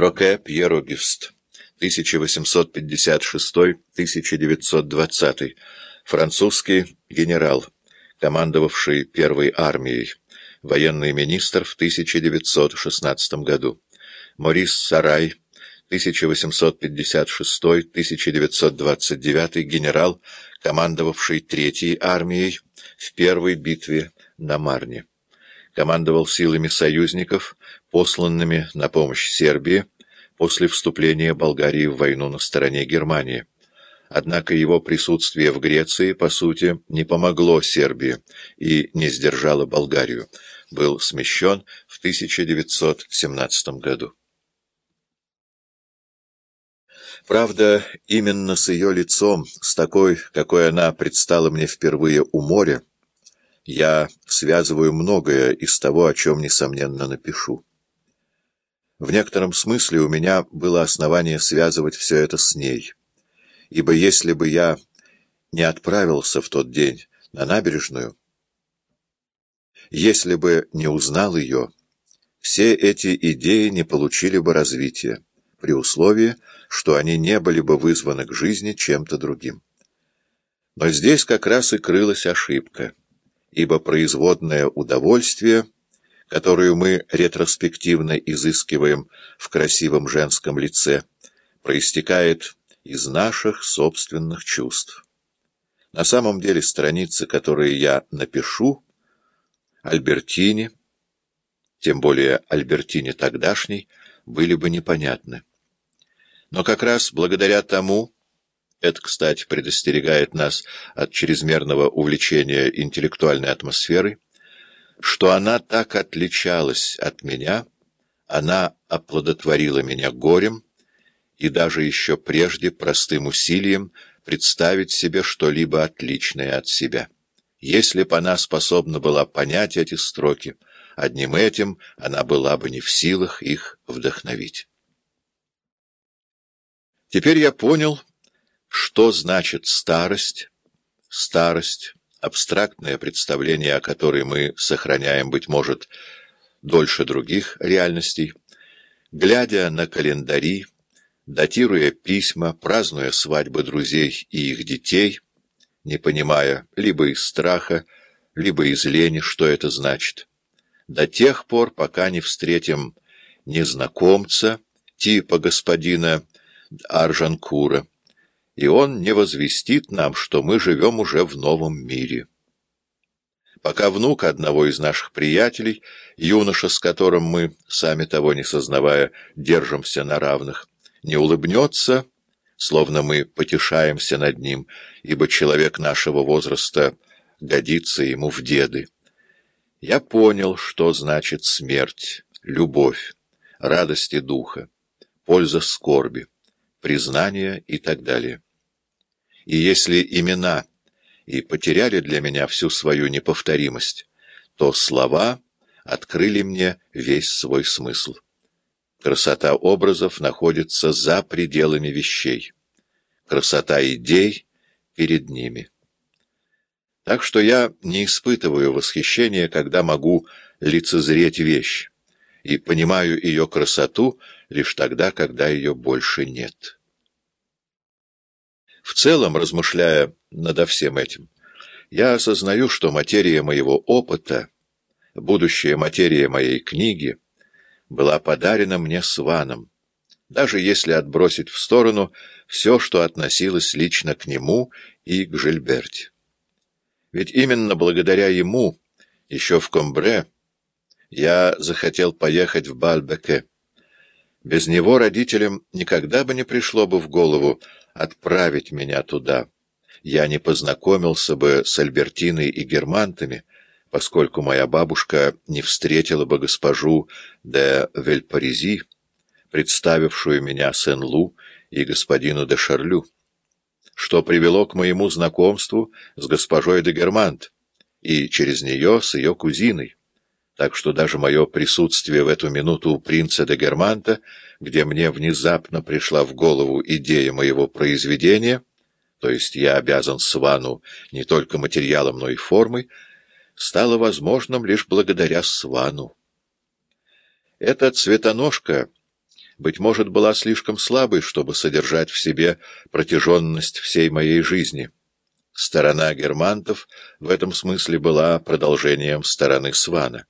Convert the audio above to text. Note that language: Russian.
Роке Пьер Огюст, 1856-1920, французский генерал, командовавший Первой армией, военный министр в 1916 году. Морис Сарай, 1856-1929 генерал, командовавший Третьей армией в Первой битве на Марне. Командовал силами союзников, посланными на помощь Сербии после вступления Болгарии в войну на стороне Германии. Однако его присутствие в Греции, по сути, не помогло Сербии и не сдержало Болгарию. Был смещен в 1917 году. Правда, именно с ее лицом, с такой, какой она предстала мне впервые у моря, я связываю многое из того, о чем, несомненно, напишу. В некотором смысле у меня было основание связывать все это с ней, ибо если бы я не отправился в тот день на набережную, если бы не узнал ее, все эти идеи не получили бы развития, при условии, что они не были бы вызваны к жизни чем-то другим. Но здесь как раз и крылась ошибка, ибо производное удовольствие, которое мы ретроспективно изыскиваем в красивом женском лице, проистекает из наших собственных чувств. На самом деле страницы, которые я напишу, Альбертине, тем более Альбертине тогдашней, были бы непонятны. Но как раз благодаря тому, это, кстати, предостерегает нас от чрезмерного увлечения интеллектуальной атмосферой, что она так отличалась от меня, она оплодотворила меня горем и даже еще прежде простым усилием представить себе что-либо отличное от себя. Если бы она способна была понять эти строки, одним этим она была бы не в силах их вдохновить. Теперь я понял, что значит старость. Старость — абстрактное представление, о которой мы сохраняем, быть может, дольше других реальностей. Глядя на календари, датируя письма, празднуя свадьбы друзей и их детей, не понимая либо из страха, либо из лени, что это значит, до тех пор, пока не встретим незнакомца, типа господина Аржанкура, и он не возвестит нам, что мы живем уже в новом мире. Пока внук одного из наших приятелей, юноша, с которым мы, сами того не сознавая, держимся на равных, не улыбнется, словно мы потешаемся над ним, ибо человек нашего возраста годится ему в деды. Я понял, что значит смерть, любовь, радости духа, польза скорби признание и так далее. И если имена и потеряли для меня всю свою неповторимость, то слова открыли мне весь свой смысл. Красота образов находится за пределами вещей. Красота идей перед ними. Так что я не испытываю восхищения, когда могу лицезреть вещь, и понимаю ее красоту лишь тогда, когда ее больше нет. В целом, размышляя над всем этим, я осознаю, что материя моего опыта, будущая материя моей книги, была подарена мне Сваном, даже если отбросить в сторону все, что относилось лично к нему и к Жильберте. Ведь именно благодаря ему, еще в Комбре, я захотел поехать в Бальбеке. Без него родителям никогда бы не пришло бы в голову отправить меня туда. Я не познакомился бы с Альбертиной и Германтами, поскольку моя бабушка не встретила бы госпожу де Вельпаризи, представившую меня Сен-Лу и господину де Шарлю, что привело к моему знакомству с госпожой де Германт и через нее с ее кузиной так что даже мое присутствие в эту минуту у принца де Германта, где мне внезапно пришла в голову идея моего произведения, то есть я обязан Свану не только материалом, но и формой, стало возможным лишь благодаря Свану. Эта цветоножка быть может, была слишком слабой, чтобы содержать в себе протяженность всей моей жизни. Сторона германтов в этом смысле была продолжением стороны Свана.